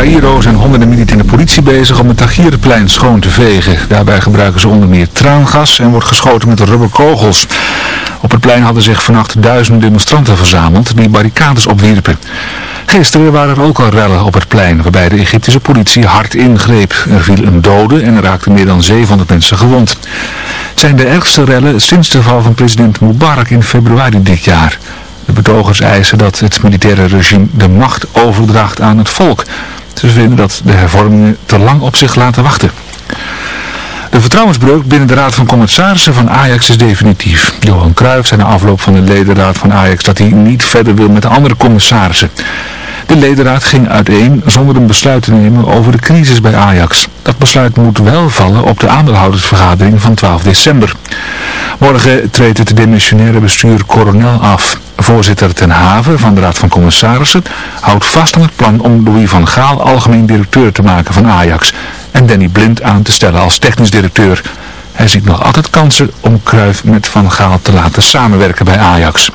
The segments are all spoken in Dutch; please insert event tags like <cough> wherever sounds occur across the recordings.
Cairo zijn honderden militaire politie bezig om het Tahrirplein schoon te vegen. Daarbij gebruiken ze onder meer traangas en wordt geschoten met rubberkogels. Op het plein hadden zich vannacht duizenden demonstranten verzameld die barricades opwierpen. Gisteren waren er ook al rellen op het plein waarbij de Egyptische politie hard ingreep. Er viel een dode en er raakten meer dan 700 mensen gewond. Het zijn de ergste rellen sinds de val van president Mubarak in februari dit jaar. De betogers eisen dat het militaire regime de macht overdraagt aan het volk. Ze vinden dat de hervormingen te lang op zich laten wachten. De vertrouwensbreuk binnen de Raad van Commissarissen van Ajax is definitief. Johan Cruijff zei na afloop van de ledenraad van Ajax dat hij niet verder wil met de andere commissarissen. De ledenraad ging uiteen zonder een besluit te nemen over de crisis bij Ajax. Dat besluit moet wel vallen op de aandeelhoudersvergadering van 12 december. Morgen treedt het demissionaire bestuur Coronel af. Voorzitter Ten Haven van de Raad van Commissarissen houdt vast aan het plan om Louis van Gaal algemeen directeur te maken van Ajax en Danny Blind aan te stellen als technisch directeur. Hij ziet nog altijd kansen om Cruijff met Van Gaal te laten samenwerken bij Ajax.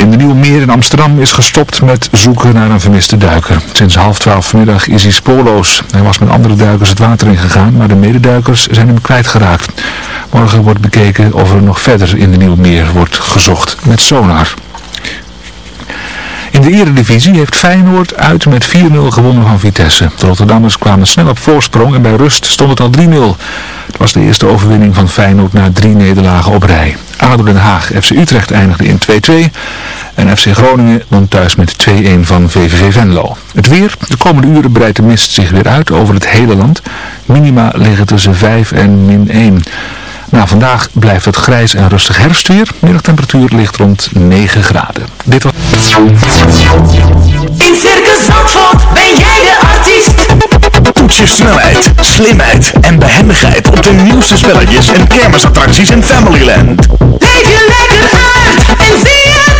In de Nieuwe Meer in Amsterdam is gestopt met zoeken naar een vermiste duiker. Sinds half twaalf vanmiddag is hij spoorloos. Hij was met andere duikers het water ingegaan, maar de mededuikers zijn hem kwijtgeraakt. Morgen wordt bekeken of er nog verder in de Nieuwe Meer wordt gezocht met sonar. In de Eredivisie heeft Feyenoord uit met 4-0 gewonnen van Vitesse. De Rotterdammers kwamen snel op voorsprong en bij rust stond het al 3-0. Het was de eerste overwinning van Feyenoord na drie nederlagen op rij. ADO Den Haag FC Utrecht eindigde in 2-2 en FC Groningen won thuis met 2-1 van VVV Venlo. Het weer, de komende uren breidt de mist zich weer uit over het hele land. Minima liggen tussen 5 en min 1. Na vandaag blijft het grijs en rustig herfstweer. Middagtemperatuur ligt rond 9 graden. Dit was... In Circus Zandvoort ben jij de artiest. Toets je snelheid, slimheid en behendigheid op de nieuwste spelletjes en kermisattracties in Familyland. Leef je lekker uit en zie het zelf.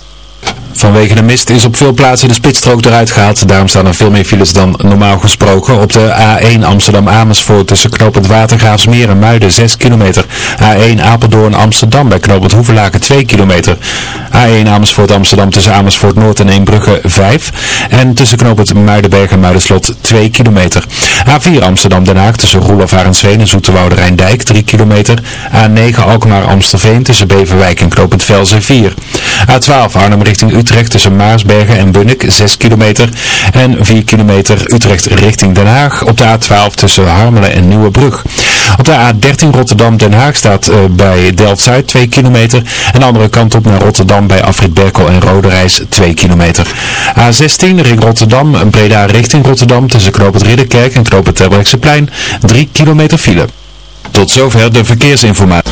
Vanwege de mist is op veel plaatsen de spitsstrook eruit gehaald. Daarom staan er veel meer files dan normaal gesproken. Op de A1 Amsterdam-Amersfoort tussen knooppunt Watergraafsmeer en Muiden 6 kilometer. A1 Apeldoorn-Amsterdam bij knooppunt Hoevelaken 2 kilometer. A1 Amersfoort-Amsterdam tussen Amersfoort-Noord en Eembrugge 5. En tussen knooppunt Muidenberg en Muidenslot 2 kilometer. A4 Amsterdam-Den Haag tussen Roelof Arendsveen en Zoeterwoude Rijndijk 3 kilometer. A9 Alkmaar-Amstelveen tussen Beverwijk en knooppunt Velzen 4. A12 Arnhem richting Utrecht tussen Maasbergen en Bunnik 6 kilometer. En 4 kilometer Utrecht richting Den Haag op de A12 tussen Harmelen en Nieuwebrug. Op de A13 Rotterdam-Den Haag staat uh, bij Delft-Zuid 2 kilometer. En de andere kant op naar Rotterdam bij Afrit Berkel en Roderijs 2 kilometer. A16 ring Rotterdam, Breda richting Rotterdam tussen Knoop Ridderkerk en Knoop het Terbrechtseplein 3 kilometer file. Tot zover de verkeersinformatie.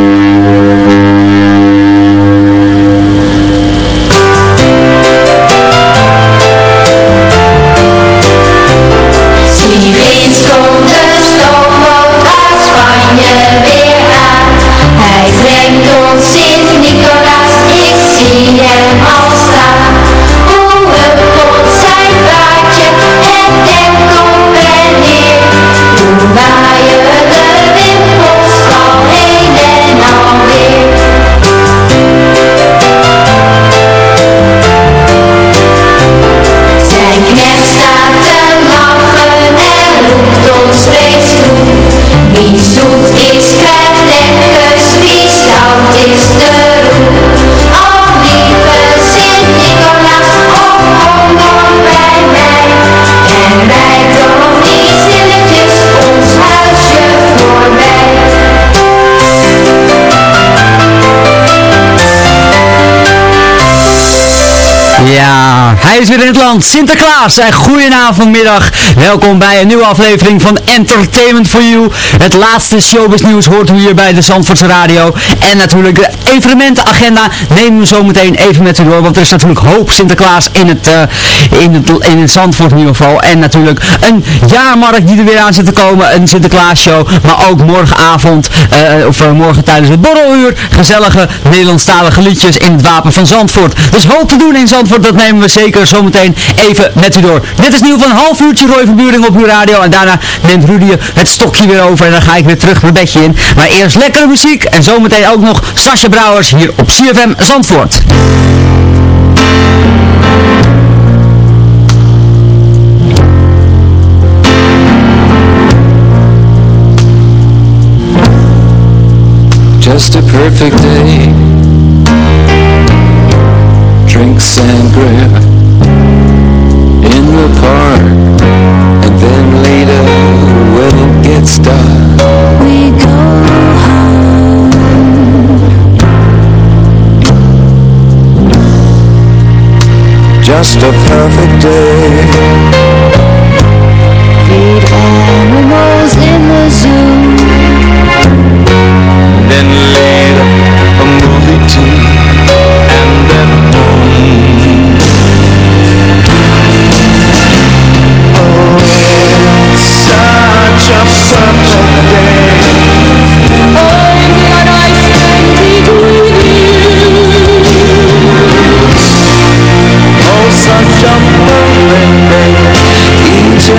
Ja, hij is weer in het land. Sinterklaas, en goedenavond, middag. Welkom bij een nieuwe aflevering van Entertainment for You. Het laatste showbiz nieuws hoort u hier bij de Zandvoortse Radio. En natuurlijk evenementenagenda nemen we zo meteen even met u door. Want er is natuurlijk hoop Sinterklaas in het, uh, in het, in het Zandvoort in ieder geval. En natuurlijk een jaarmarkt die er weer aan zit te komen. Een Sinterklaasshow. Maar ook morgenavond, uh, of uh, morgen tijdens het borreluur. Gezellige Nederlandstalige liedjes in het Wapen van Zandvoort. Dus hoop te doen in Zandvoort, dat nemen we zeker zometeen even met u door. Dit is nieuw van een half uurtje Roy van op uw radio. En daarna neemt Rudy het stokje weer over en dan ga ik weer terug mijn bedje in. Maar eerst lekkere muziek en zometeen ook nog Sascha Brouwers hier op CFM Zandvoort. Just a perfect day. Drink sangria In the park. And then later when it gets dark. We go Just a perfect day Feed animals in the zoo then later a movie too, and then home. Oh, it's such a perfect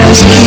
just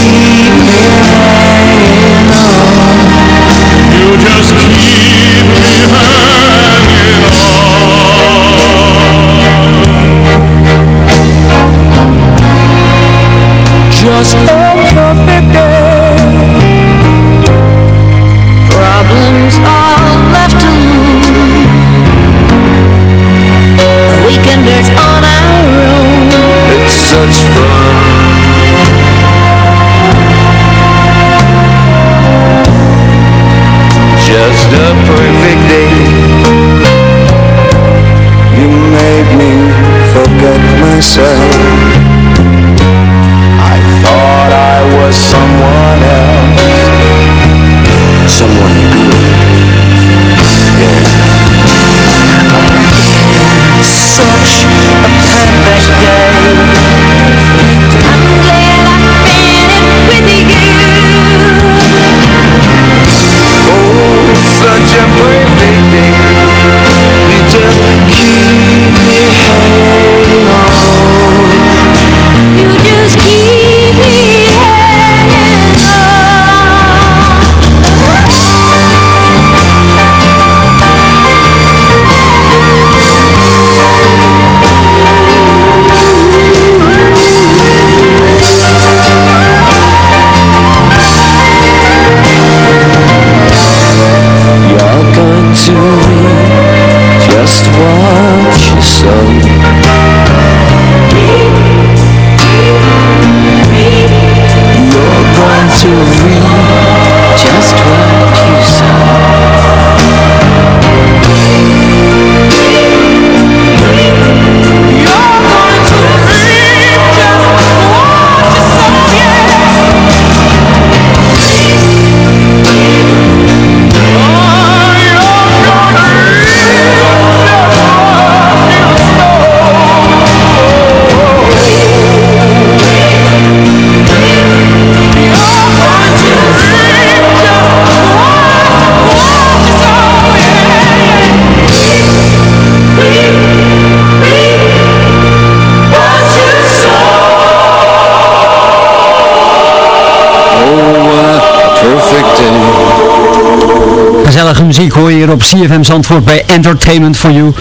muziek hoor je hier op CFM Zandvoort bij Entertainment for You.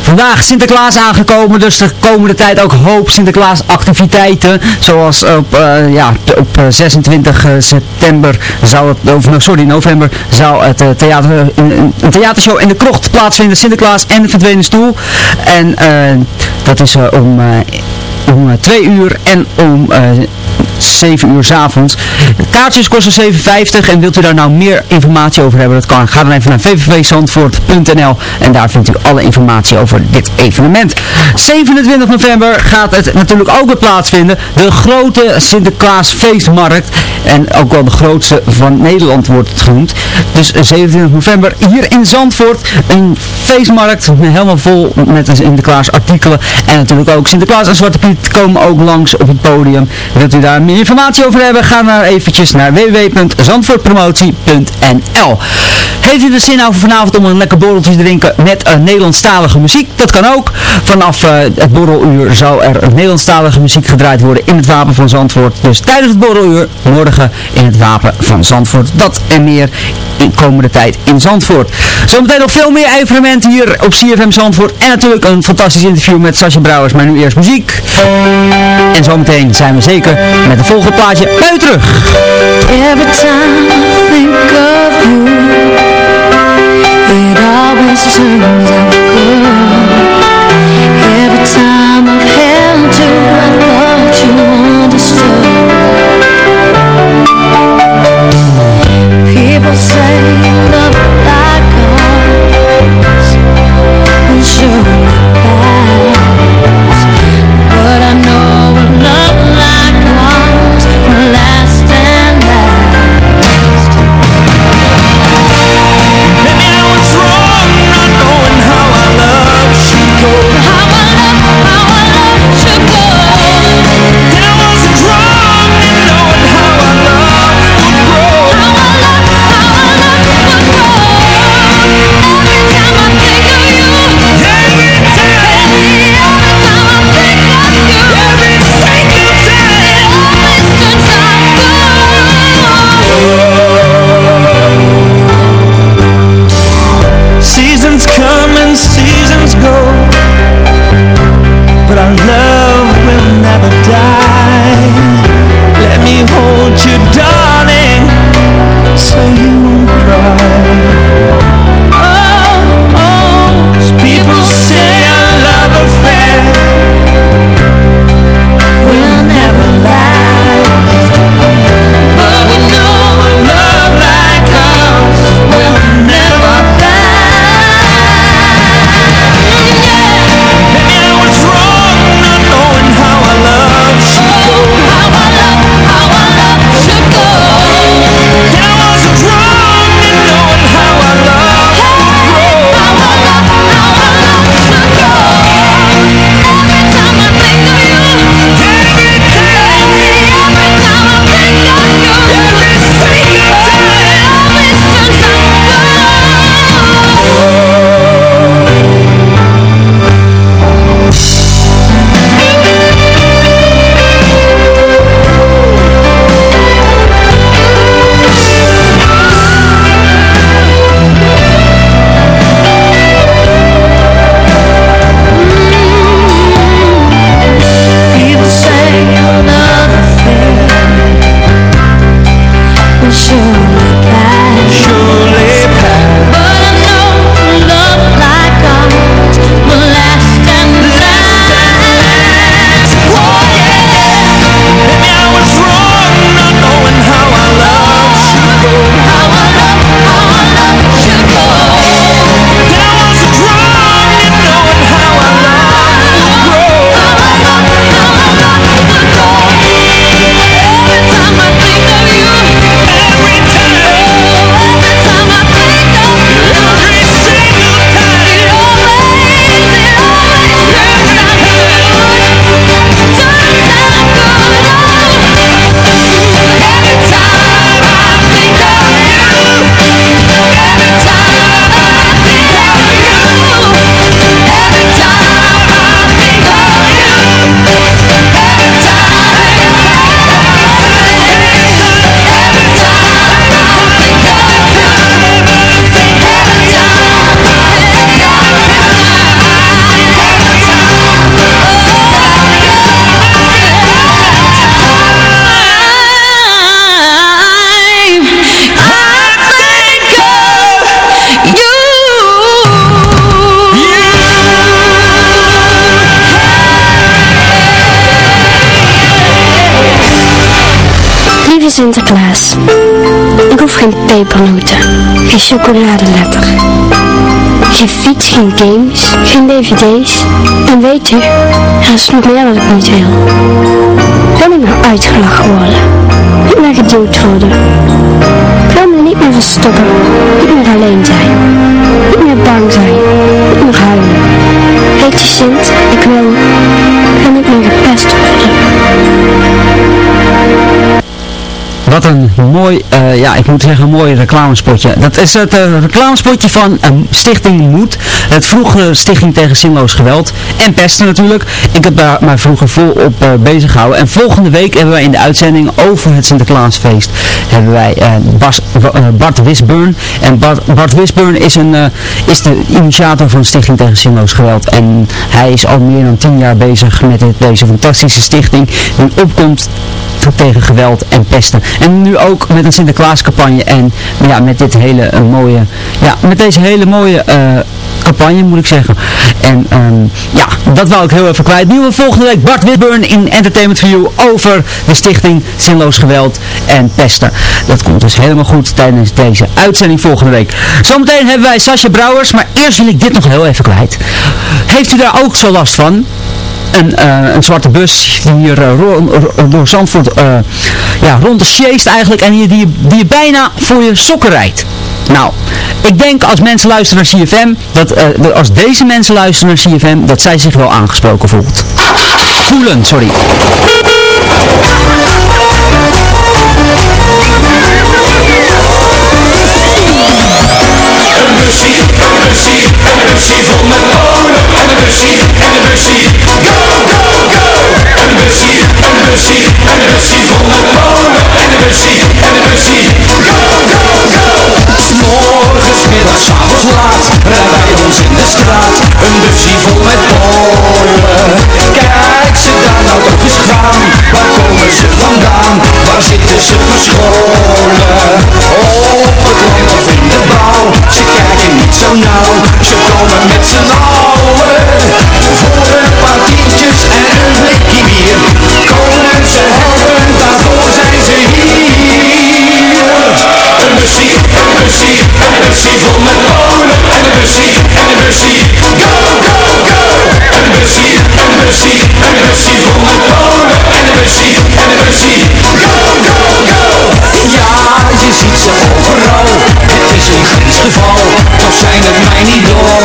Vandaag Sinterklaas aangekomen, dus de komende tijd ook hoop Sinterklaas activiteiten. Zoals op, uh, ja, op 26 september zou het, of no, sorry, november zou het theater, een, een theatershow in de krocht plaatsvinden. Sinterklaas en de verdwenen stoel. En dat is om, om twee uur en om 7 uur 's avonds. Kaartjes kosten 7,50 en wilt u daar nou meer informatie over hebben, dat kan. Ga dan even naar www.zandvoort.nl en daar vindt u alle informatie over dit evenement. 27 november gaat het natuurlijk ook weer plaatsvinden. De grote Sinterklaas feestmarkt. En ook wel de grootste van Nederland wordt het genoemd. Dus 27 november hier in Zandvoort. Een feestmarkt helemaal vol met Sinterklaas artikelen. En natuurlijk ook Sinterklaas en Zwarte Piet komen ook langs op het podium. Wilt u daar meer informatie over hebben? Ga maar eventjes naar www.zandvoortpromotie.nl Heeft u de zin over vanavond om een lekker borreltje te drinken met een Nederlandstalige muziek? Dat kan ook. Vanaf eh, het borreluur zou er Nederlandstalige muziek gedraaid worden in het Wapen van Zandvoort. Dus tijdens het borreluur morgen in het Wapen van Zandvoort. Dat en meer in komende tijd in Zandvoort. Zometeen nog veel meer evenementen hier op CFM Zandvoort. En natuurlijk een fantastisch interview met Sascha Brouwers. Maar nu eerst muziek. En zometeen zijn we zeker met het volgende plaatje bij u terug. Every time I think of you, it always turns out good. Every time Sinterklaas, ik hoef geen pepernoten, geen chocoladeletter, geen fiets, geen games, geen dvd's. En weet u, er is nog meer wat ik niet wil. Ik wil niet meer uitgelachen worden, niet meer geduwd worden. Ik wil me niet meer verstoppen, niet meer alleen zijn, niet meer bang zijn, niet meer huilen. Weet je Sint, Wat een mooi, eh, ja, ik moet zeggen, een mooi reclamespotje. Dat is het eh, reclamespotje van eh, Stichting Moed. Het vroegere Stichting tegen Zinloos Geweld. En pesten natuurlijk. Ik heb daar mij vroeger vol op eh, bezig gehouden. En volgende week hebben wij in de uitzending over het Sinterklaasfeest hebben wij Bart Wisburn. En Bart, Bart Wisburn is, een, is de initiator van Stichting tegen Zinloos Geweld. En hij is al meer dan tien jaar bezig met deze fantastische stichting. Die opkomt tegen geweld en pesten. En nu ook met een Sinterklaascampagne en ja, met dit hele eh, mooie, ja, met deze hele mooie eh, campagne moet ik zeggen. En ehm, ja, dat wou ik heel even kwijt. Nieuwe volgende week Bart Whitburn in Entertainment You over de stichting Zinloos Geweld en Pesten. Dat komt dus helemaal goed tijdens deze uitzending volgende week. Zometeen hebben wij Sascha Brouwers, maar eerst wil ik dit nog heel even kwijt. Heeft u daar ook zo last van? Een, eh, een zwarte bus die hier ro- door Zandvoort eh, ja, rond de sjeest eigenlijk en die, die, die je bijna voor je sokken rijdt. Nou, ik denk als mensen luisteren naar CFM, dat, dat als deze mensen luisteren naar CFM, dat zij zich wel aangesproken voelt. Voelen, sorry. Een busje, een busje, een busje vol met bonen. En een busje, en een busje, go, go, go. Een busje, een busje, een busje vol met bonen. En een busje, en een busje, go, go, go. Morgens, middags, avonds laat, rijden wij ons in de straat. Een busje vol met bonen. Kijk ze daar nou eens gaan. Waar komen ze vandaan? Waar zitten ze verscholen? Op het land of in de bouw. Kijken niet zo nauw. Ze komen met z'n allen. Voor een paar tientjes en een blikje bier. Komen ze helpen, daarvoor zijn ze hier. Een busje, een busje, een busje vol met bonen. En een busje, en een busje, go, go, go. Een busje, een busje, een busje vol met bonen. En een busje, en een busje, go, go, go. Ja, je ziet ze overal. Is een grensgeval, toch zijn het mijn idolen.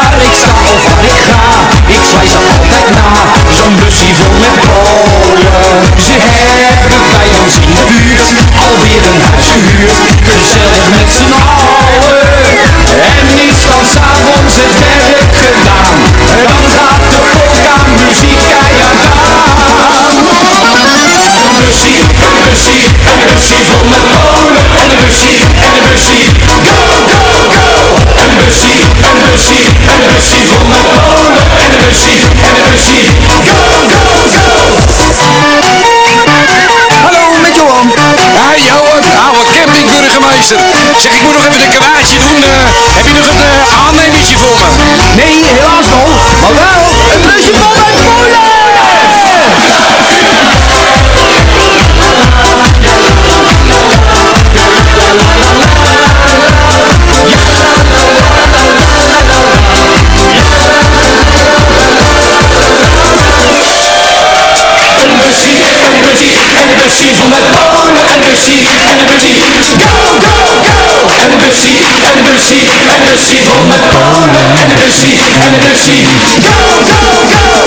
Waar ik sta of waar ik ga, ik ze altijd na. Zo'n busje vol met bolen. Ze hebben bij ons in de buurt alweer een huis gehuurd. Gezellig met z'n allen.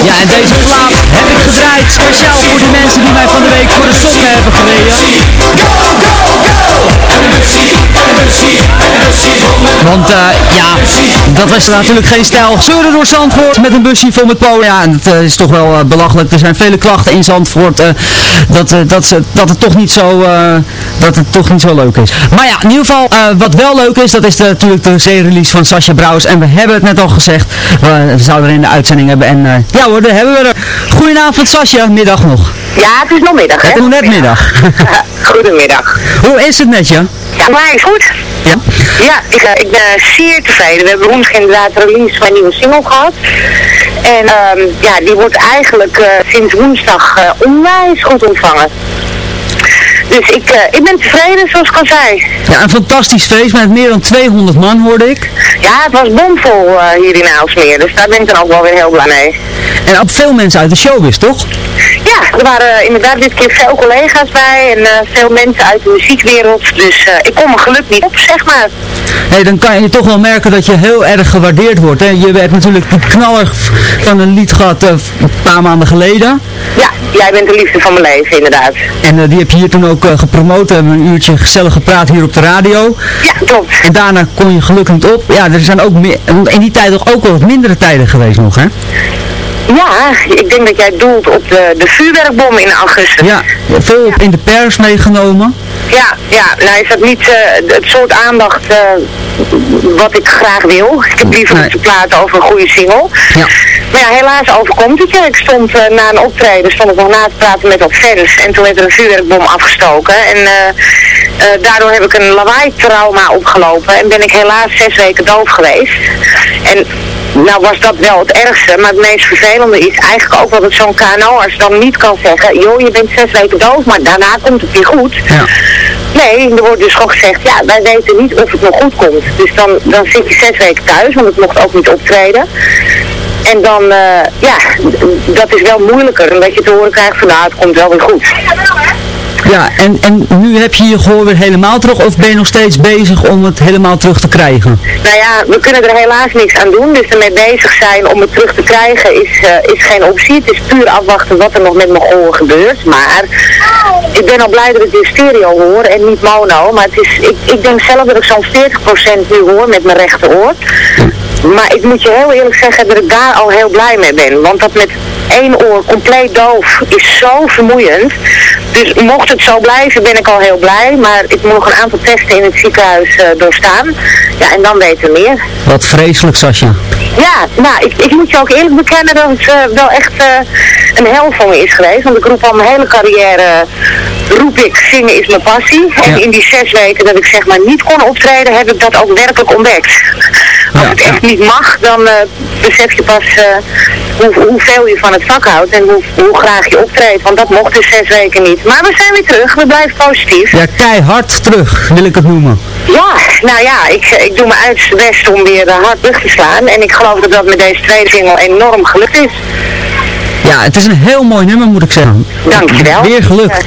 Ja, en deze plaat heb ik gedraaid speciaal voor de mensen die mij van de week voor de sokken hebben gereden. Want eh, ja, dat was natuurlijk geen stijl. Zeuren door Zandvoort met een busje vol met polen. Ja, en dat eh, is toch wel eh, belachelijk. Er zijn vele klachten in Zandvoort dat, dat, ze, dat, het toch niet zo, dat het toch niet zo leuk is. Maar ja, in ieder geval, eh, wat wel leuk is, dat is de, natuurlijk de C-release van Sascha Brouwers. En we hebben het net al gezegd, we zouden er in de uitzending hebben. En eh, ja hoor, daar hebben we er. Goedenavond Sascha, middag nog. Ja, het is nog middag, hè? Het is net middag. <laughs> Goedemiddag. Hoe is het met je? Ja, maar is goed. Ja? Ja, ik, eh, ik ben zeer tevreden. We hebben woensdag inderdaad release van een nieuwe single gehad. En ehm, ja, die wordt eigenlijk sinds woensdag onwijs goed ontvangen. Dus ik, eh, ik ben tevreden, zoals ik al zei. Ja, een fantastisch feest met meer dan 200 man hoorde ik. Ja, het was bomvol eh, hier in Aalsmeer, dus daar ben ik dan ook wel weer heel blij mee. En ook veel mensen uit de showbiz, toch? Ja, er waren inderdaad dit keer veel collega's bij en eh, veel mensen uit de muziekwereld. Dus ik kom mijn geluk niet op, zeg maar. Hey, dan kan je toch wel merken dat je heel erg gewaardeerd wordt. Hè? Je hebt natuurlijk die knaller van een lied gehad eh, een paar maanden geleden. Ja, jij bent de liefde van mijn leven, inderdaad. En eh, die heb je hier toen ook eh, gepromoot. We hebben een uurtje gezellig gepraat hier op de radio. Ja, klopt. En daarna kon je gelukkig op. Ja, er zijn ook meer, in die tijd toch ook wel wat mindere tijden geweest nog, hè? Ja, ik denk dat jij doelt op de, de vuurwerkbom in augustus. Ja, veel in de pers meegenomen. Ja, ja, nou is dat niet eh, het soort aandacht wat ik graag wil. Ik heb liever ze praten over een goede single. Ja. Ja, helaas overkomt het je. Ik stond eh, na een optreden, stond ik nog na te praten met wat fans. En toen werd er een vuurwerkbom afgestoken. En eh, eh, daardoor heb ik een lawaai-trauma opgelopen. En ben ik helaas zes weken doof geweest. En nou was dat wel het ergste, maar het meest vervelende is eigenlijk ook dat zo'n KNO-arts dan niet kan zeggen, joh, je bent zes weken doof, maar daarna komt het weer goed. Ja. Nee, er wordt dus gewoon gezegd, ja, wij weten niet of het nog goed komt. Dus dan, dan zit je zes weken thuis, want het mocht ook niet optreden. En dan, eh, ja, dat is wel moeilijker, omdat je te horen krijgt van, nou, het komt wel weer goed. Ja, en, en nu heb je je gehoor weer helemaal terug of ben je nog steeds bezig om het helemaal terug te krijgen? Nou ja, we kunnen er helaas niks aan doen. Dus ermee bezig zijn om het terug te krijgen is, eh, is geen optie. Het is puur afwachten wat er nog met mijn oren gebeurt. Maar ik ben al blij dat ik weer stereo hoor en niet mono. Maar het is, ik, ik denk zelf dat ik zo'n 40% nu hoor met mijn rechteroor. Maar ik moet je heel eerlijk zeggen dat ik daar al heel blij mee ben. Want dat met één oor compleet doof is zo vermoeiend. Dus mocht het zo blijven ben ik al heel blij. Maar ik moet nog een aantal testen in het ziekenhuis eh, doorstaan. Ja, en dan weten we meer. Wat vreselijk, Sascha. Ja, nou, ik, ik moet je ook eerlijk bekennen dat het eh, wel echt eh, een hel voor me is geweest. Want ik roep al mijn hele carrière, roep ik, zingen is mijn passie. En in die zes weken dat ik zeg maar niet kon optreden, heb ik dat ook werkelijk ontdekt. Als het echt niet mag, dan eh, besef je pas hoe, hoeveel je van het vak houdt en hoe, hoe graag je optreedt. Want dat mocht dus zes weken niet. Maar we zijn weer terug, we blijven positief. Ja, keihard terug, wil ik het noemen. Ja, nou ja, ik, ik doe mijn uiterste best om weer eh, hard terug te slaan. En ik geloof dat dat met deze tweede single enorm gelukt is. Ja, het is een heel mooi nummer moet ik zeggen. Dankjewel. Weer gelukt.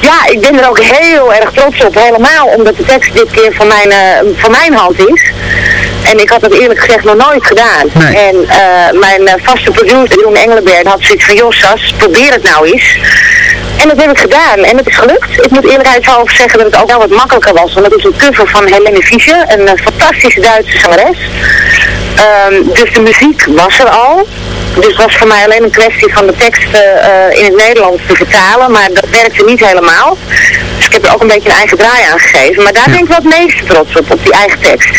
Ja, ik ben er ook heel erg trots op. Helemaal omdat de tekst dit keer van mijn, eh, van mijn hand is. En ik had het eerlijk gezegd nog nooit gedaan. Nee. En eh, mijn eh, vaste producer, Jeroen Engelenberg, had zoiets van, Jossas, probeer het nou eens. En dat heb ik gedaan en het is gelukt. Ik moet eerlijkheidshalve zeggen dat het ook wel wat makkelijker was. Want het is een cover van Helene Fischer, een eh, fantastische Duitse zangeres. Ehm, dus de muziek was er al. Dus het was voor mij alleen een kwestie van de teksten eh, in het Nederlands te vertalen. Maar dat werkte niet helemaal. Dus ik heb er ook een beetje een eigen draai aan gegeven. Maar daar ben ik wel het meeste trots op, op die eigen tekst.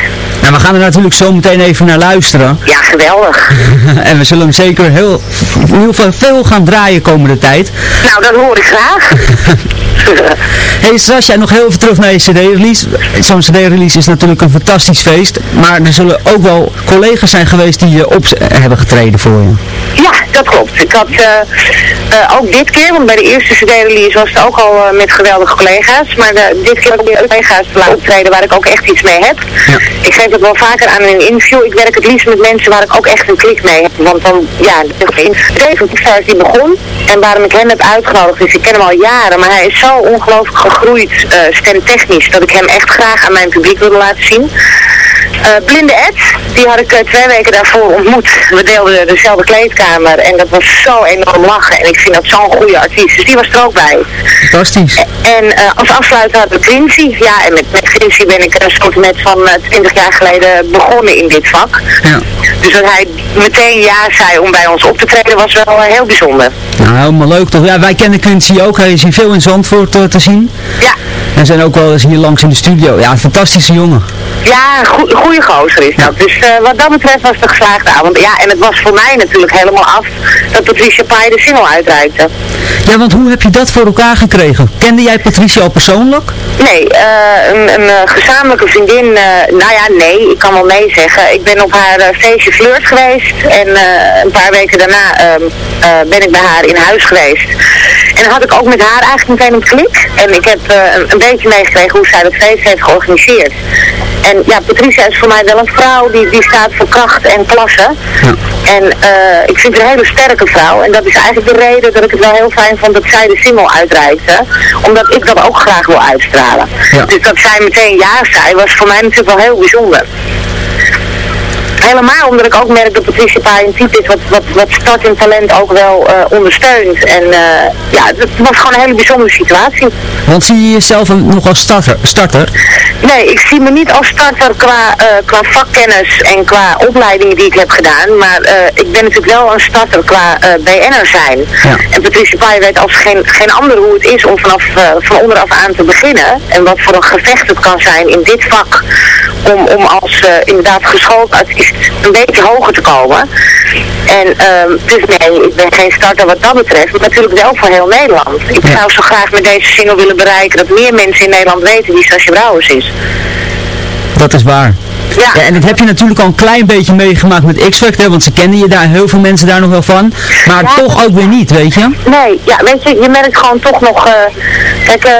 We gaan er natuurlijk zo meteen even naar luisteren. Ja, geweldig. <laughs> en we zullen hem zeker heel, geval veel gaan draaien komende tijd. Nou, dat hoor ik graag. <laughs> <laughs> hey Sascha, nog heel even terug naar je cd-release. Zo'n cd-release is natuurlijk een fantastisch feest. Maar er zullen ook wel collega's zijn geweest die je op hebben getreden voor je. Ja, dat klopt. Ik had eh, eh, ook dit keer, want bij de eerste CD-release was het ook al eh, met geweldige collega's. Maar dit keer ook weer collega's te laten optreden waar ik ook echt iets mee heb. Ik geef het wel vaker aan in een interview. Ik werk het liefst met mensen waar ik ook echt een klik mee heb. Want dan, ja, de start die begon. En waarom ik hem heb uitgenodigd is, ik ken hem al jaren, maar hij is zo ongelooflijk gegroeid uh, stemtechnisch dat ik hem echt graag aan mijn publiek wilde laten zien. Uh, Blinde Ed, die had ik uh, twee weken daarvoor ontmoet. We deelden dezelfde kleedkamer en dat was zo enorm lachen. En ik vind dat zo'n goede artiest. Dus die was er ook bij. Fantastisch. En uh, als afsluiter hadden we Quincy. Ja, en met, met Quincy ben ik een soort met van 20 jaar geleden begonnen in dit vak. Ja. Dus dat hij meteen ja zei om bij ons op te treden was wel heel bijzonder. Nou, helemaal leuk toch. Ja, wij kennen Quincy ook. Hij is hier veel in Zandvoort te zien. Ja. En zijn ook wel eens hier langs in de studio. Ja, een fantastische jongen. Ja, go goede gozer is dat. Dus uh, wat dat betreft was het een geslaagde avond. Ja, en het was voor mij natuurlijk helemaal af dat Patricia Pai de single uitreikte. Ja, want hoe heb je dat voor elkaar gekregen? Kende jij Patricia al persoonlijk? Nee, uh, een, een uh, gezamenlijke vriendin, nou ja, nee, ik kan wel nee zeggen. Ik ben op haar feestje flirt geweest en een paar weken daarna ehm, ben ik bij haar in huis geweest. En had ik ook met haar eigenlijk meteen een klik. En ik heb eh, een beetje meegekregen hoe zij dat feest heeft georganiseerd. En ja, Patricia is voor mij wel een vrouw die, die staat voor kracht en klasse. En eh, ik vind haar een hele sterke vrouw. En dat is eigenlijk de reden dat ik het wel heel fijn vond dat zij de single uitreikte. Omdat ik dat ook graag wil uitstralen. Dus dat zij meteen ja zei, was voor mij natuurlijk wel heel bijzonder. Helemaal omdat ik ook merk dat Patricia Pai een type is wat, wat, wat start en talent ook wel eh, ondersteunt. En eh, ja, het was gewoon een hele bijzondere situatie. Want zie je jezelf een- nog als starter? starter? Nee, ik zie me niet als starter qua, eh, qua vakkennis en qua opleidingen die ik heb gedaan. Maar ik ben natuurlijk wel een starter qua BN'er zijn. En Patricia Pai weet als geen, geen ander hoe het is om vanaf van onderaf aan te beginnen. En wat voor een gevecht het kan zijn in dit vak. Om, om als eh, inderdaad geschoold artiest een beetje hoger te komen. En ehm, dus nee, ik ben geen starter wat dat betreft. Maar natuurlijk wel voor heel Nederland. Ik zou zo graag met deze single willen bereiken dat meer mensen in Nederland weten wie Sascha Brouwers is. Dat is waar. Ja. en dat heb je natuurlijk al een klein beetje meegemaakt met X-Factor, want ze kennen je daar, heel veel mensen daar nog wel van. Maar toch ook weer niet, weet je? Nee, ja, weet je, je merkt gewoon toch nog, eh, kijk, eh,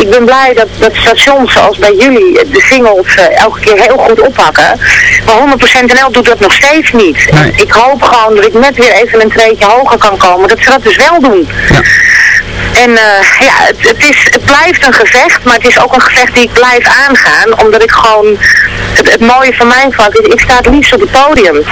ik- ben blij dat, dat stations zoals bij jullie de singles eh, elke keer heel goed oppakken. Maar 100% NL doet dat nog steeds niet. Ik hoop gewoon dat ik net weer even een treetje hoger kan komen, dat ze dat dus wel doen. En eh, ja, het, het, is, het blijft een gevecht, maar het is ook een gevecht die ik blijf aangaan, omdat ik gewoon, het, mooie van mijn vak is, ik sta het liefst op het podium.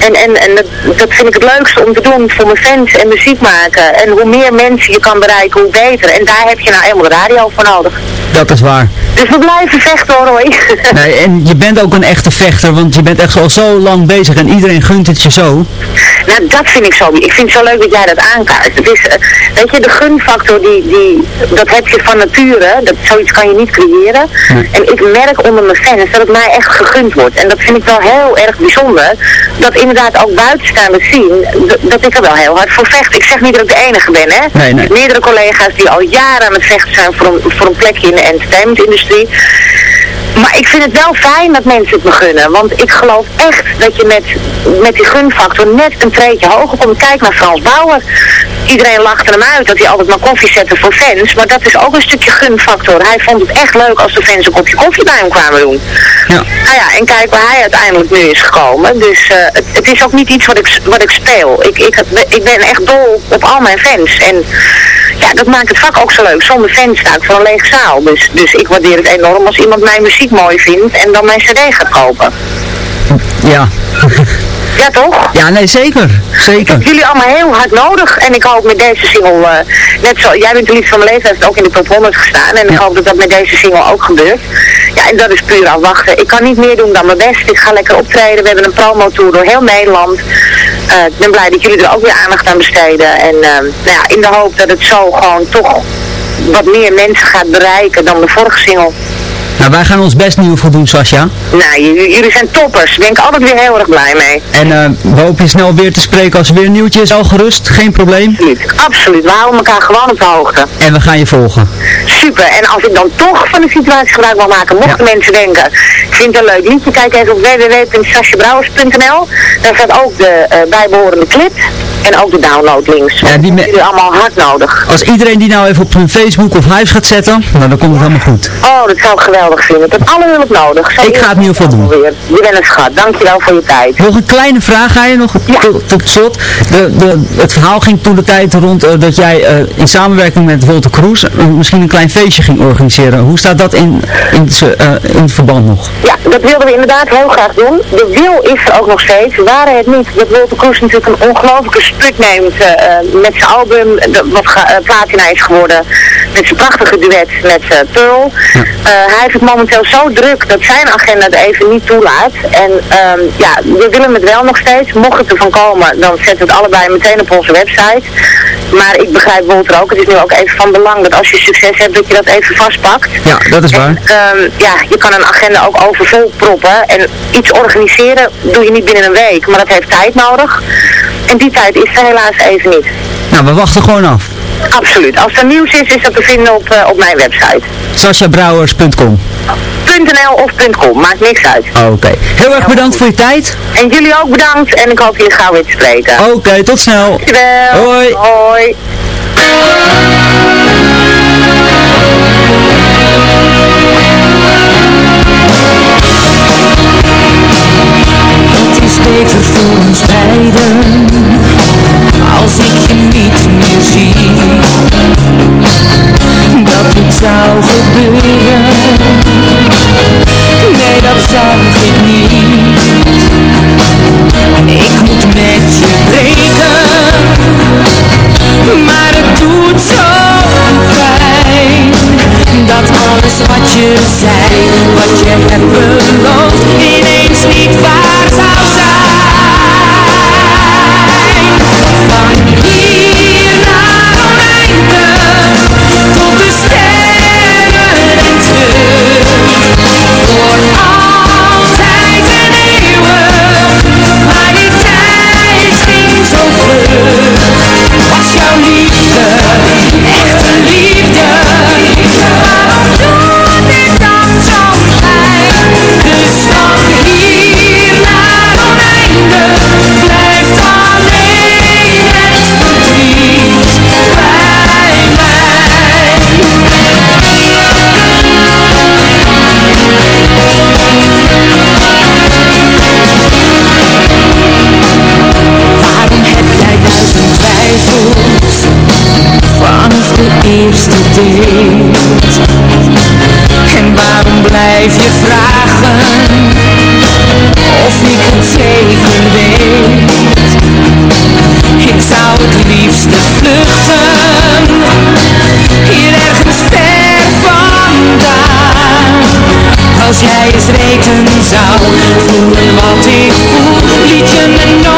En, en, en dat, dat vind ik het leukste om te doen voor mijn fans en muziek maken. En hoe meer mensen je kan bereiken, hoe beter. En daar heb je nou eenmaal de radio voor nodig. Dat is waar. Dus we blijven vechten hoor, Roy. <laughs> Nee, en je bent ook een echte vechter, want je bent echt al zo lang bezig en iedereen gunt het je zo. Nou, dat vind ik zo. Ik vind het zo leuk dat jij dat aankaart. Het is, eh, weet je, de gunfactor, die, die, dat heb je van nature. Dat, zoiets kan je niet creëren. En ik merk onder mijn fans dat het mij echt gegund wordt. En dat vind ik wel heel erg bijzonder. Dat inderdaad ook buitenstaanders zien dat ik er wel heel hard voor vecht. Ik zeg niet dat ik de enige ben, hè. Nee, nee. Meerdere collega's die al jaren aan het vechten zijn voor een, voor een plekje in de entertainmentindustrie. Maar ik vind het wel fijn dat mensen het me gunnen. Want ik geloof echt dat je met, met die gunfactor net een treetje hoger komt. Kijk naar Frans Bauer. Iedereen lachte hem uit dat hij altijd maar koffie zette voor fans. Maar dat is ook een stukje gunfactor. Hij vond het echt leuk als de fans een kopje koffie bij hem kwamen doen. Ja. Nou ja, en kijk waar hij uiteindelijk nu is gekomen. Dus eh, het, het is ook niet iets wat ik, wat ik speel. Ik, ik, ik ben echt dol op al mijn fans. En ja, dat maakt het vak ook zo leuk. Zonder fans sta ik voor een lege zaal. Dus, dus ik waardeer het enorm als iemand mijn muziek mooi vindt en dan mijn cd gaat kopen. Ja. Ja, toch? Ja, nee, zeker. Zeker. Jullie allemaal heel hard nodig. En ik hoop met deze single, eh, net zo, jij bent de liefst van mijn leeftijd, heeft ook in de top 100 gestaan. En ik hoop dat dat met deze single ook gebeurt. Ja, en dat is puur afwachten. Ik kan niet meer doen dan mijn best. Ik ga lekker optreden. We hebben een promo-tour door heel Nederland. Eh, ik ben blij dat jullie er ook weer aandacht aan besteden. En eh, nou ja, in de hoop dat het zo gewoon toch wat meer mensen gaat bereiken dan de vorige single. Nou, wij gaan ons best ieder geval doen, Sascha. Nou, jullie zijn toppers. Daar ben ik altijd weer heel erg blij mee. En eh, we hopen je snel weer te spreken als er weer een nieuwtje is. Al gerust, geen probleem. Absoluut, absoluut. We houden elkaar gewoon op de hoogte. En we gaan je volgen. Super. En als ik dan toch van de situatie gebruik mag maken, mochten mensen denken, ik vind het een leuk liedje, kijk even op www.sasjebrouwers.nl. Daar staat ook de eh, bijbehorende clip en ook de downloadlinks. Ja, die hebben allemaal hard nodig. Als iedereen die nou even op hun Facebook of huis gaat zetten, nou, dan komt het helemaal goed. Oh, dat zou ik geweldig vinden. Ik heb alle hulp nodig. Ik ga het in ieder geval doen. Weer. Je bent een schat. Dankjewel voor je tijd. Nog een kleine vraag aan je nog tot, tot slot. De, de, het verhaal ging toen de tijd rond eh, dat jij eh, in samenwerking met Wolter Kroes misschien een klein feestje ging organiseren. Hoe staat dat in, in, eh, in het verband nog? Ja, dat wilden we inderdaad heel graag doen. De wil is er ook nog steeds. Waren het niet dat Walter Kroes natuurlijk een ongelofelijke sput neemt eh, met zijn album, dat wat ga- eh, platina is geworden, met zijn prachtige duet met eh, Pearl. Hij heeft het momenteel zo druk dat zijn agenda het even niet toelaat. En ehm, ja, we willen het wel nog steeds. Mocht het ervan komen, dan zetten we het allebei meteen op onze website. Maar ik begrijp Walter ook. Het is nu ook even van belang dat als je succes hebt, dat je dat even vastpakt. Ja, dat is waar. Ehm, ja, je kan een agenda ook overvol proppen. En iets organiseren doe je niet binnen een week, maar dat heeft tijd nodig. En die tijd is er helaas even niet. Nou, we wachten gewoon af. Absoluut. Als er nieuws is, is dat te vinden op, eh, op mijn website. sashabrouwers.com .nl of .com, maakt niks uit. Oké. Heel erg bedankt voor je tijd. En jullie ook bedankt en ik hoop jullie gauw weer te spreken. Oké, tot snel. Dankjewel. Hoi. Hoi. Beter voor ons beiden Als ik je niet meer zie Dat moet zou gebeuren. Nee, dat zag ik niet. Ik moet met je breken. Maar het doet zo pijn. Dat alles wat je zei Wat je hebt beloofd. Ineens niet waar zou jij eens weten zou voelen wat ik voel, liet je me nooit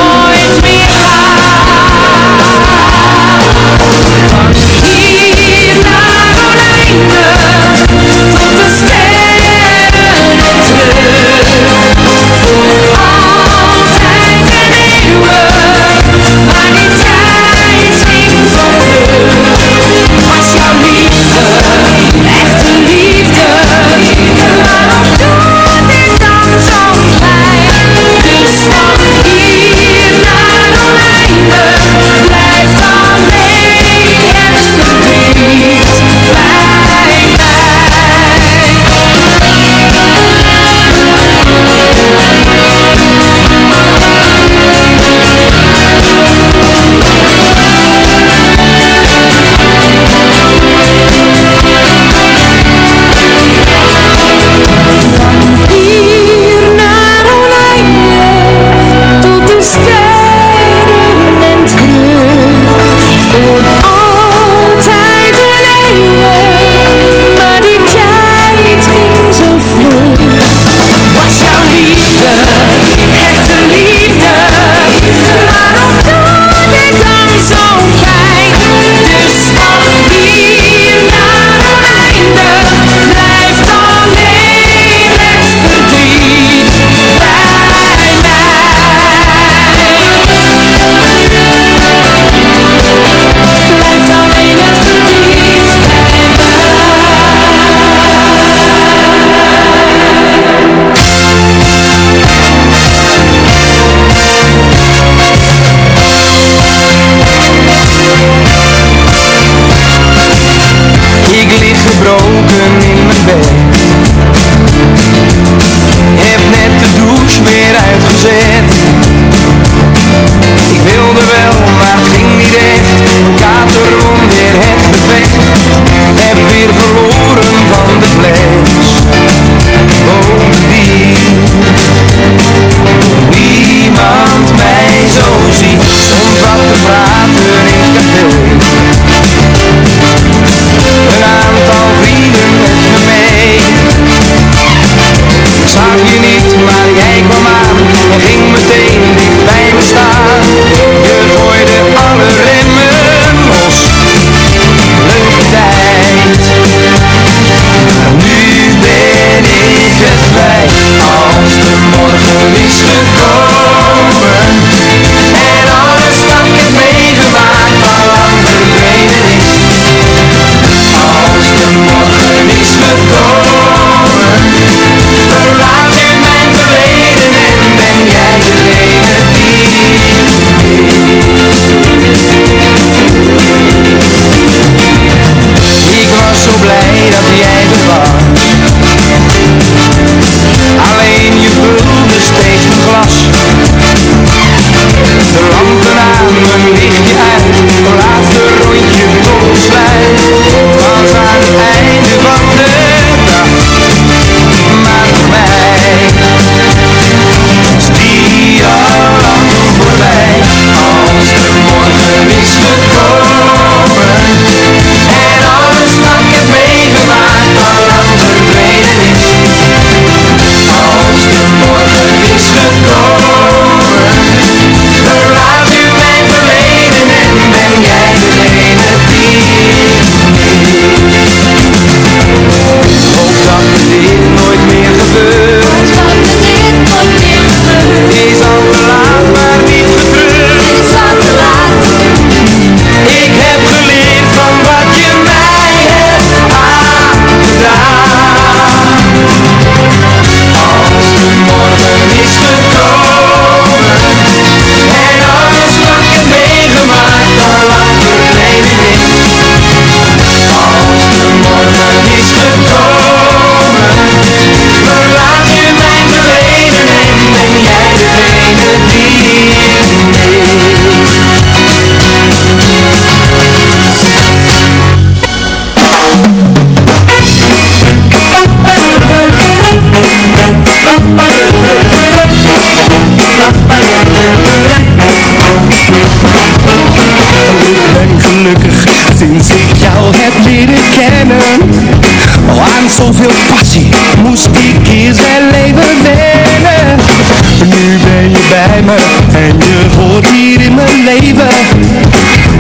en je hoort hier in mijn leven.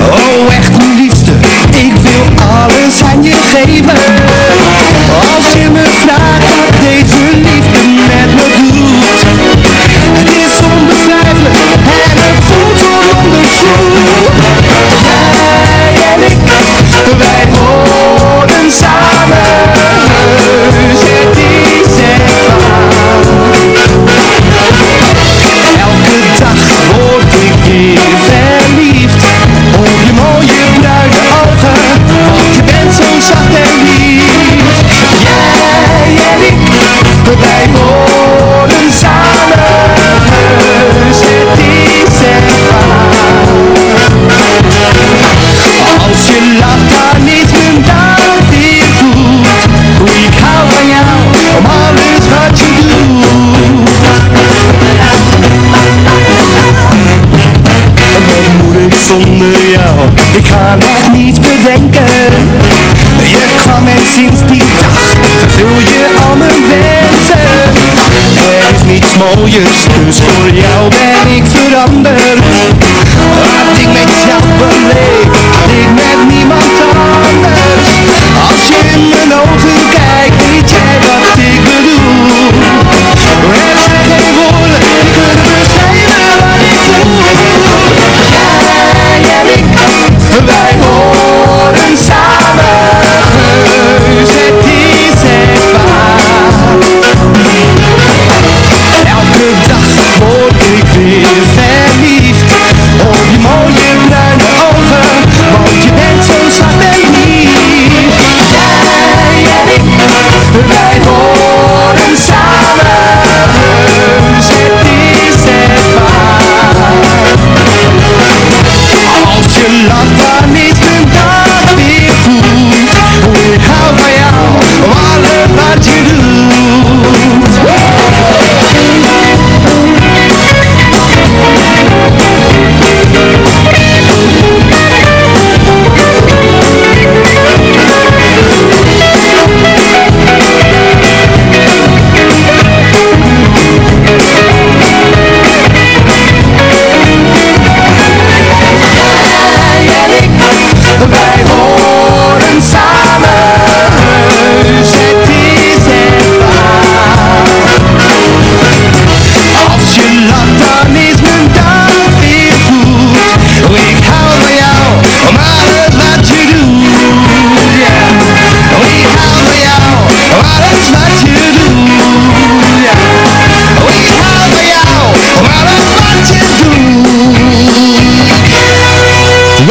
Oh, echt een liefste, ik wil alles aan je geven. Als je me vraagt wat deze liefde met me doet, het is onbeschrijfelijk en het voelt zonder zoet. Jij en ik, wij wij horen samen, dus het is echt waar. Als je lacht, dan is mijn dag weer goed. Ik hou van jou, om alles wat je doet. Wat moet ik zonder jou? Ik ga nog niet bedenken. Je kwam en sinds die dag vervul je al mijn wensen. Er is niets mooiers, dus voor jou ben ik veranderd. Wat ik met jou beleef, ik met niemand anders. Als je in mijn ogen kijkt,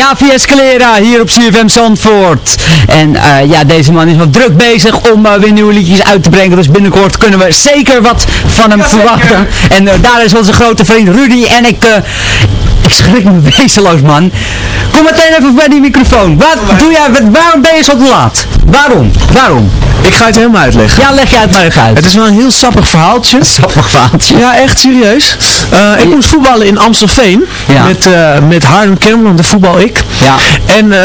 Ja, via Scalera hier op CFM Zandvoort. En eh, ja, deze man is wat druk bezig om eh, weer nieuwe liedjes uit te brengen. Dus binnenkort kunnen we zeker wat van hem verwachten. En eh, daar is onze grote vriend Rudy. En ik, ik schrik me <laughs> wezenloos man. Kom meteen even bij die microfoon. Wat doe jij, waarom ben je zo te laat? Waarom? Waarom? Ik ga het helemaal uitleggen. Ja, leg jij het maar even uit. Het is wel een heel sappig verhaaltje. <laughs> Sappig verhaaltje? Ja, echt serieus. Eh, ik moest voetballen in Amstelveen. Ja. Met, eh met Haarlem Kermeland, daar voetbal ik. Ja. En eh,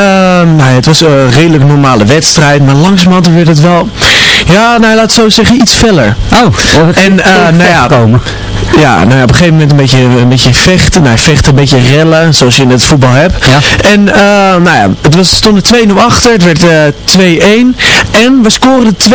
nou, ja, het was een redelijk normale wedstrijd. Maar langzamerhand werd het wel... Ja, nou laat het zo zeggen, iets feller. Oh, en eh, nou ja, komen. Ja, nou ja, op een gegeven moment een beetje, een beetje vechten. Nou, vechten, een beetje rellen, zoals je in het voetbal hebt. En eh, nou ja, het was, stonden 2-0 achter, het werd eh 2-1. En we scoorden 2-2.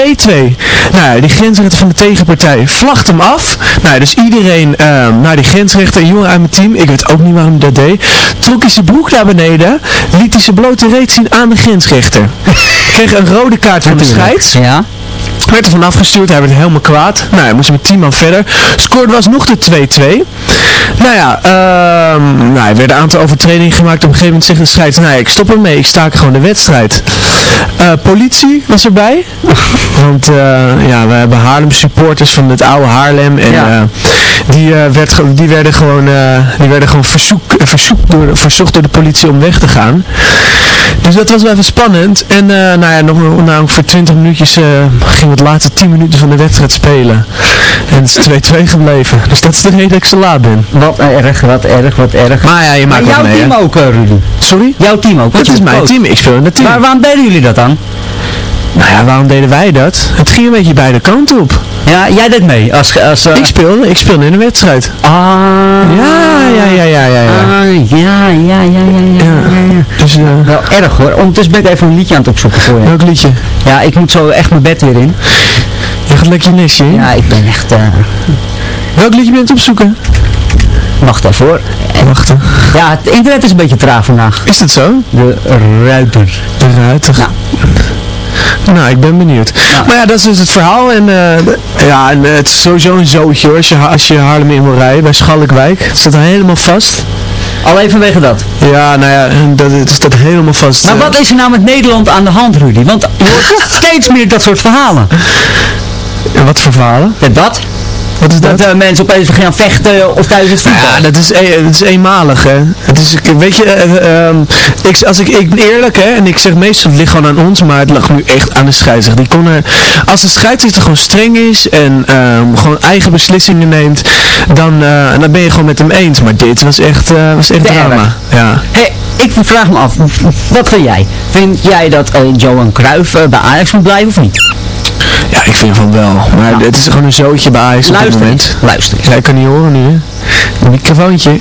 Nou ja, die grensrechter van de tegenpartij vlacht hem af. Nou ja, dus iedereen eh, naar die grensrechter, een jongen uit mijn team, ik weet ook niet waarom hij dat deed, trok hij zijn broek naar beneden, liet hij zijn blote reet zien aan de grensrechter. <laughs> Kreeg een rode kaart van de scheids. Ja. Werd er vanaf gestuurd, hij werd helemaal kwaad. Nou ja, moest met 10 man verder. Scoorde was nog de 2-2. Nou ja, ehm nou, er werden een aantal overtredingen gemaakt. Op een gegeven moment zegt de scheids, nou ja, ik stop ermee, ik staak gewoon de wedstrijd. Eh, politie was erbij. <laughs> Want eh, ja, we hebben Haarlem supporters van het oude Haarlem. En eh, die, werd, die werden gewoon, die werden gewoon verzoek, verzoek door, verzocht door de politie om weg te gaan. Dus dat was wel even spannend. En nou ja, nog, nog voor 20 minuutjes ging het de laatste 10 minuten van de wedstrijd spelen. En het is 2-2 gebleven. Dus dat is de reden dat ik zo laat ben. Wat erg, wat erg, wat erg. Maar ja, je maakt maar wat jouw mee, team hè? ook, eh, Rudy. Sorry? Jouw team ook. Dat is mijn coach. team. Ik speel in het team. Maar waarom deden jullie dat dan? Nou ja, waarom deden wij dat? Het ging een beetje beide kanten op. Ja, jij deed mee. Als, als, eh, Ik speelde, ik speelde in een wedstrijd. Ah. Ja, ja, ja, ja, ja. ja. Ah, ja, ja, ja, ja, ja, ja, ja. Dus, eh, Wel erg hoor. Ondertussen ben ik even een liedje aan het opzoeken voor je. welk liedje? Ja, ik moet zo echt mijn bed weer in. Je gaat lekker je nestje in. Ja, ik ben echt... eh Welk liedje ben je aan het opzoeken? wacht even hoor. Wacht. hè. Ja, het internet is een beetje traag vandaag. Is dat zo? De ruiter. De ruiter. Nou. Nou, ik ben benieuwd. Maar ja, dat is dus het verhaal. En, eh, ja, en eh, het is sowieso een zootje hoor. Als je, als je Haarlem in wil rijden bij Schalkwijk. Het staat helemaal vast. Alleen vanwege dat. Ja, nou ja, dat, het staat helemaal vast. Maar eh. wat is er nou met Nederland aan de hand, Rudy? Want je hoort <laughs> steeds meer dat soort verhalen. En wat voor verhalen? Ja, dat? Wat is dat? Dat eh, mensen opeens gaan vechten of tijdens het voetbal. Ja, dat is, e- dat is eenmalig, hè. Het is, ik- weet je, eh, ehm, ik, als ik, ik ben eerlijk, hè, en ik zeg meestal, het ligt gewoon aan ons, maar het lag nu echt aan de scheidsrechter. Die kon er, als de scheidsrechter gewoon streng is en ehm, gewoon eigen beslissingen neemt, dan, dan ben je gewoon met hem eens. Maar dit was echt, was echt drama. erg. Ja. Hey, ik vraag me af, wat vind jij? Vind jij dat Johan Cruijff bij Ajax moet blijven of niet? Ja, ik vind van wel. Maar het is gewoon een zootje bij Ajax op dit moment. eens, luister eens. Ja, ik kan niet horen nu, hè. Een microfoontje.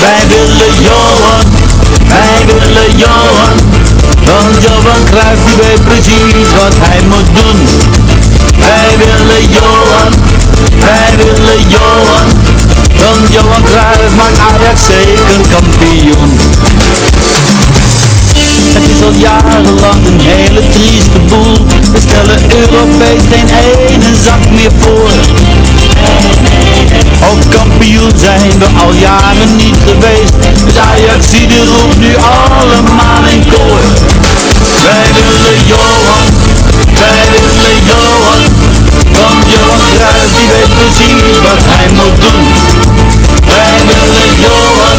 Wij willen Johan, wij willen Johan. Want Johan Cruijff die weet precies wat hij moet doen. Wij willen Johan, wij willen Johan. Want Johan Cruijff maakt Ajax zeker kampioen. Het is al jarenlang een hele trieste boel. We stellen Europees geen ene zak meer voor. Ook kampioen zijn we al jaren niet geweest Dus Ajax die roept nu allemaal in koor Wij willen Johan, wij willen Johan Want Johan Cruijff die weet precies wat hij moet doen Wij willen Johan,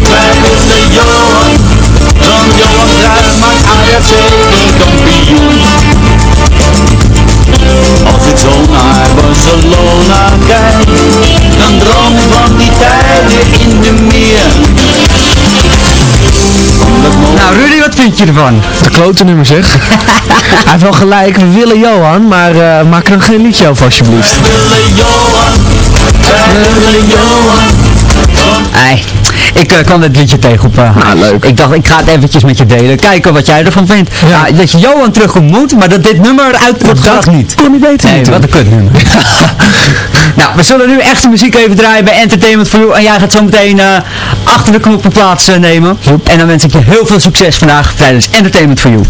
wij willen kampioen als ik zo naar Barcelona kijk Dan droom ik van die tijden in de meer Nou Rudy, wat vind je ervan? De klote nummer zeg. <laughs> Hij heeft wel gelijk, we willen Johan, maar eh, maak er dan geen liedje over alsjeblieft. willen Johan, wij willen Johan Ei, ik eh, kwam dit liedje tegen op... eh, Nou, leuk. Ik dacht, ik ga het eventjes met je delen. Kijken wat jij ervan vindt. Ja. dat je Johan terugkomt moet, maar dat dit nummer eruit wordt Dat gebracht niet. kon niet beter Nee, niet wat een kutnummer. <laughs> nou, we zullen nu echte muziek even draaien bij Entertainment for You. En jij gaat zo meteen eh, achter de knoppen plaats nemen. En dan wens ik je heel veel succes vandaag tijdens Entertainment for You.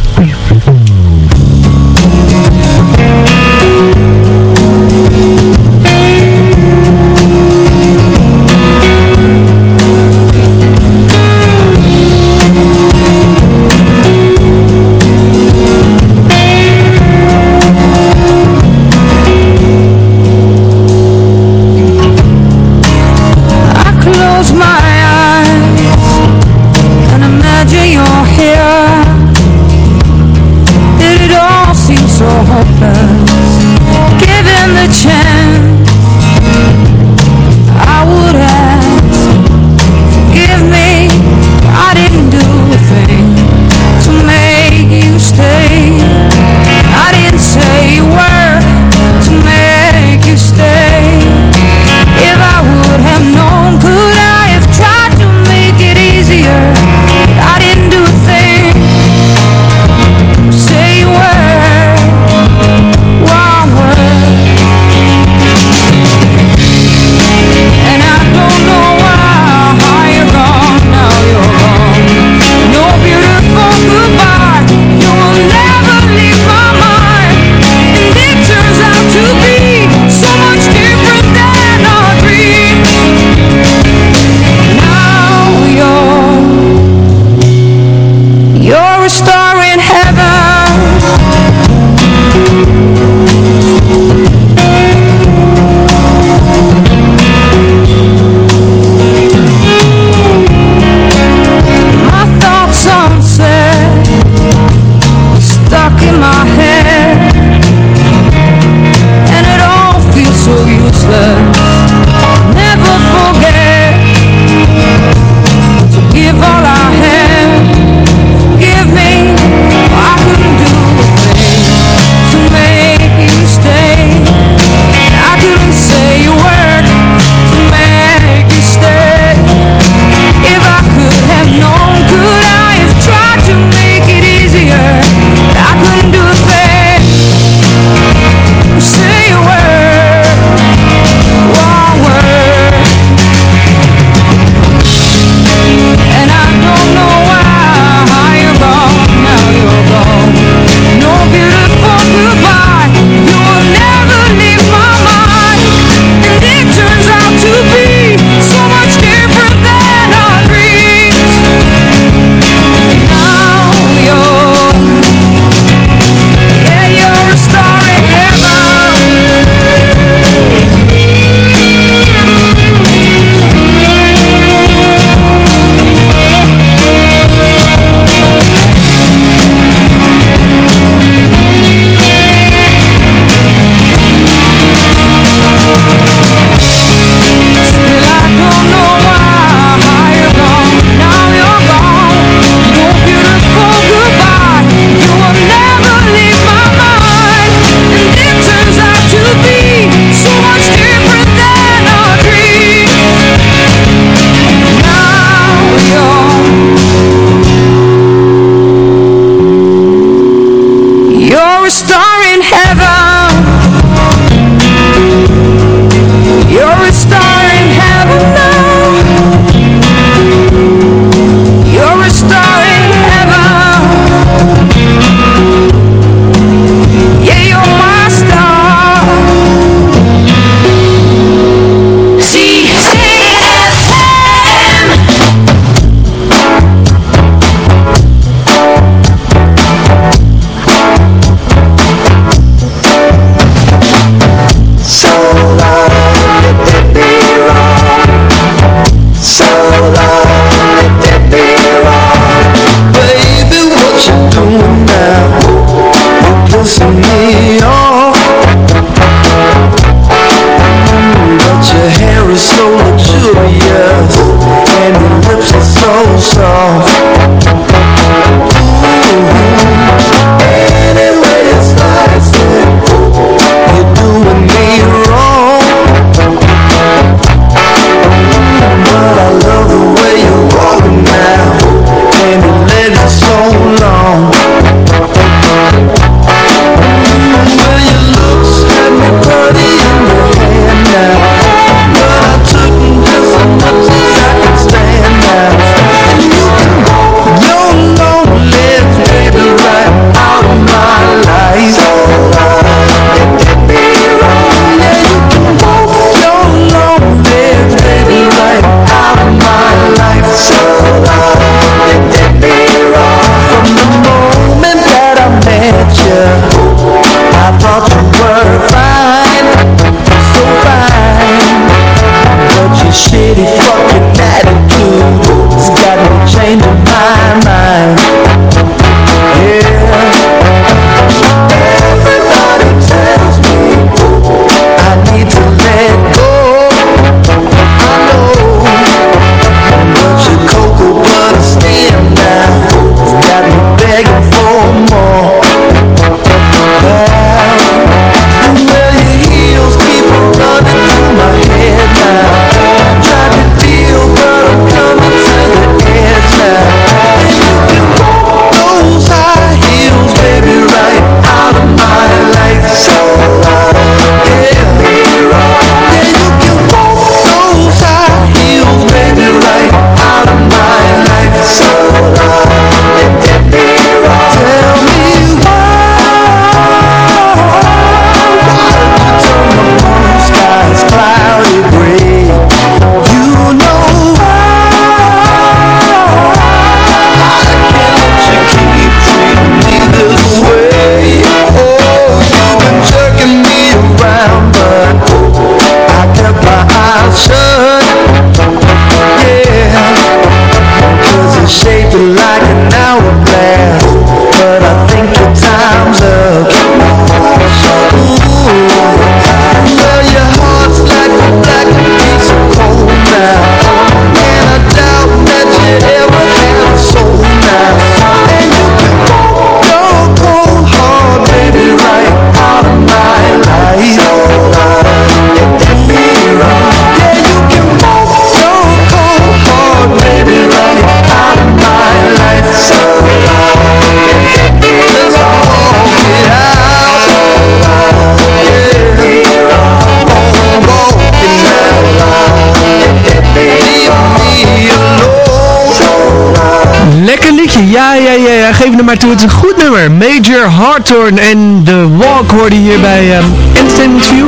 Maar toe. Het is een goed nummer. Major Hawthorne en The Walk hoorde hier bij ehm, Entertainment View.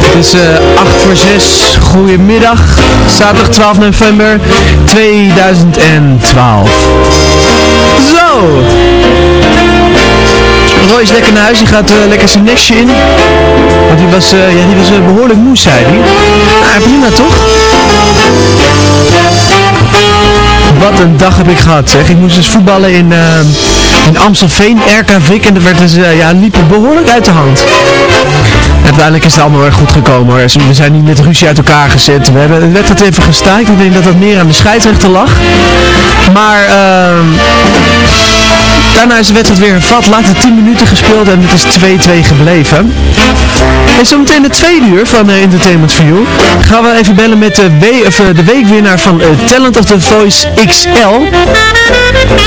Het is eh 8 voor 6. Goedemiddag. Zaterdag 12 november 2012. Zo. Roy is lekker naar huis. Die gaat eh, lekker zijn nestje in. Want die was, eh, ja, die was eh, behoorlijk moe, zei hij. Nou, prima toch? Wat een dag heb ik gehad zeg. Ik moest dus voetballen in, eh, in Amstelveen, RK Vik. En dat werd dus, eh, ja, liep behoorlijk uit de hand. Uiteindelijk is het allemaal weer goed gekomen hoor. We zijn niet met ruzie uit elkaar gezet. We hebben, het wat even gestaakt. Ik denk dat dat meer aan de scheidsrechter lag. Maar ehm daarna is de wedstrijd weer hervat. Later 10 minuten gespeeld en het is 2-2 gebleven. En zometeen de tweede uur van eh, Entertainment for You gaan we even bellen met de, of, eh, de weekwinnaar van eh, Talent of the Voice XL.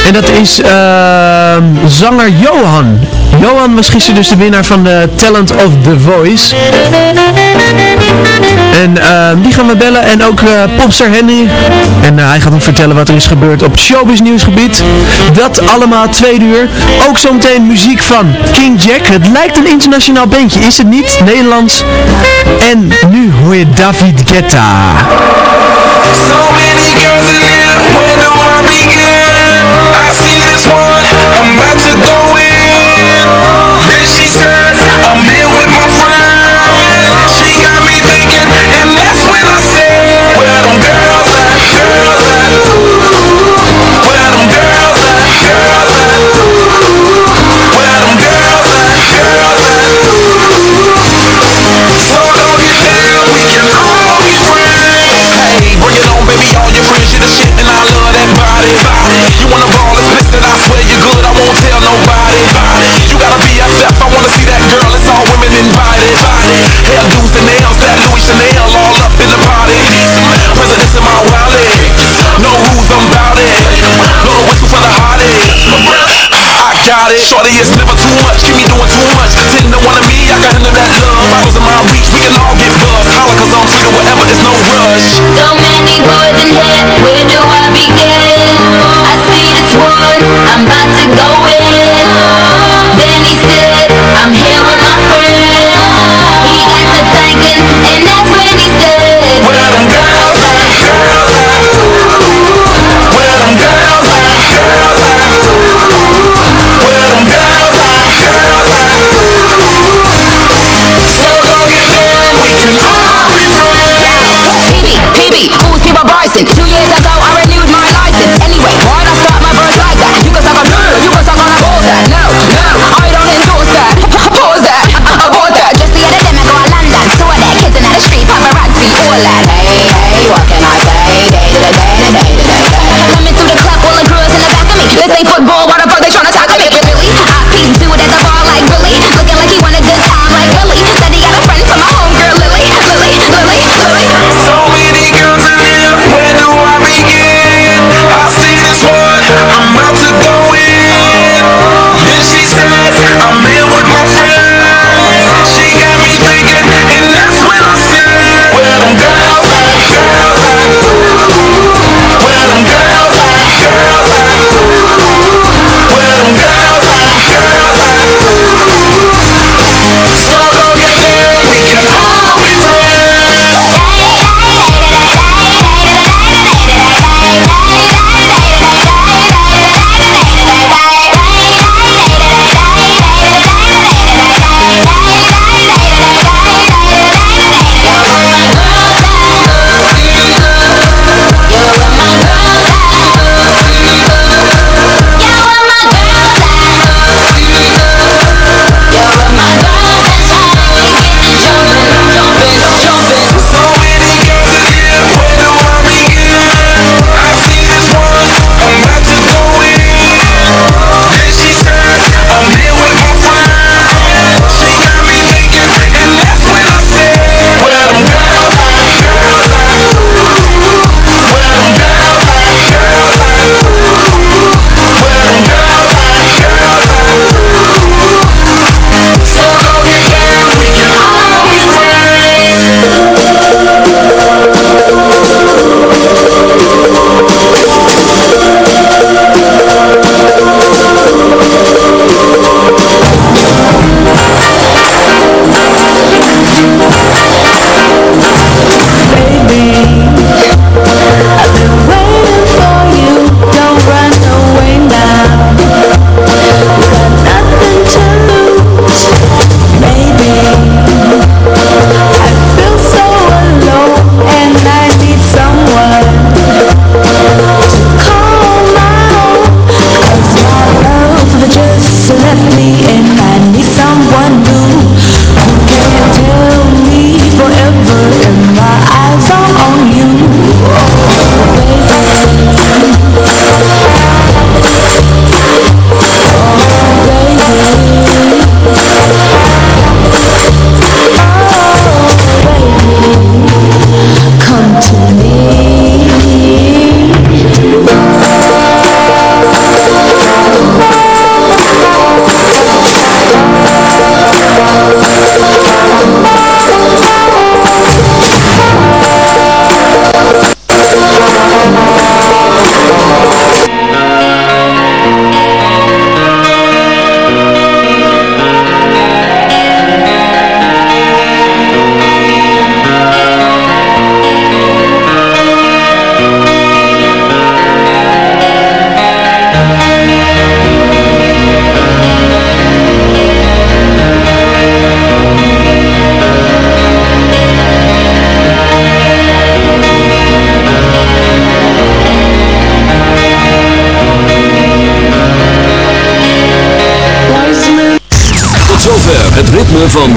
En dat is ehm, zanger Johan. Johan was gisteren dus de winnaar van Talent of the Voice. En ehm, die gaan we bellen. En ook eh, popster Henry. En eh, hij gaat ons vertellen wat er is gebeurd op showbiz nieuwsgebied. Dat allemaal tweede uur. Ook zometeen muziek van King Jack. Het lijkt een internationaal bandje, is het niet? Nederlands. En nu hoor je David Guetta. Shorty, is never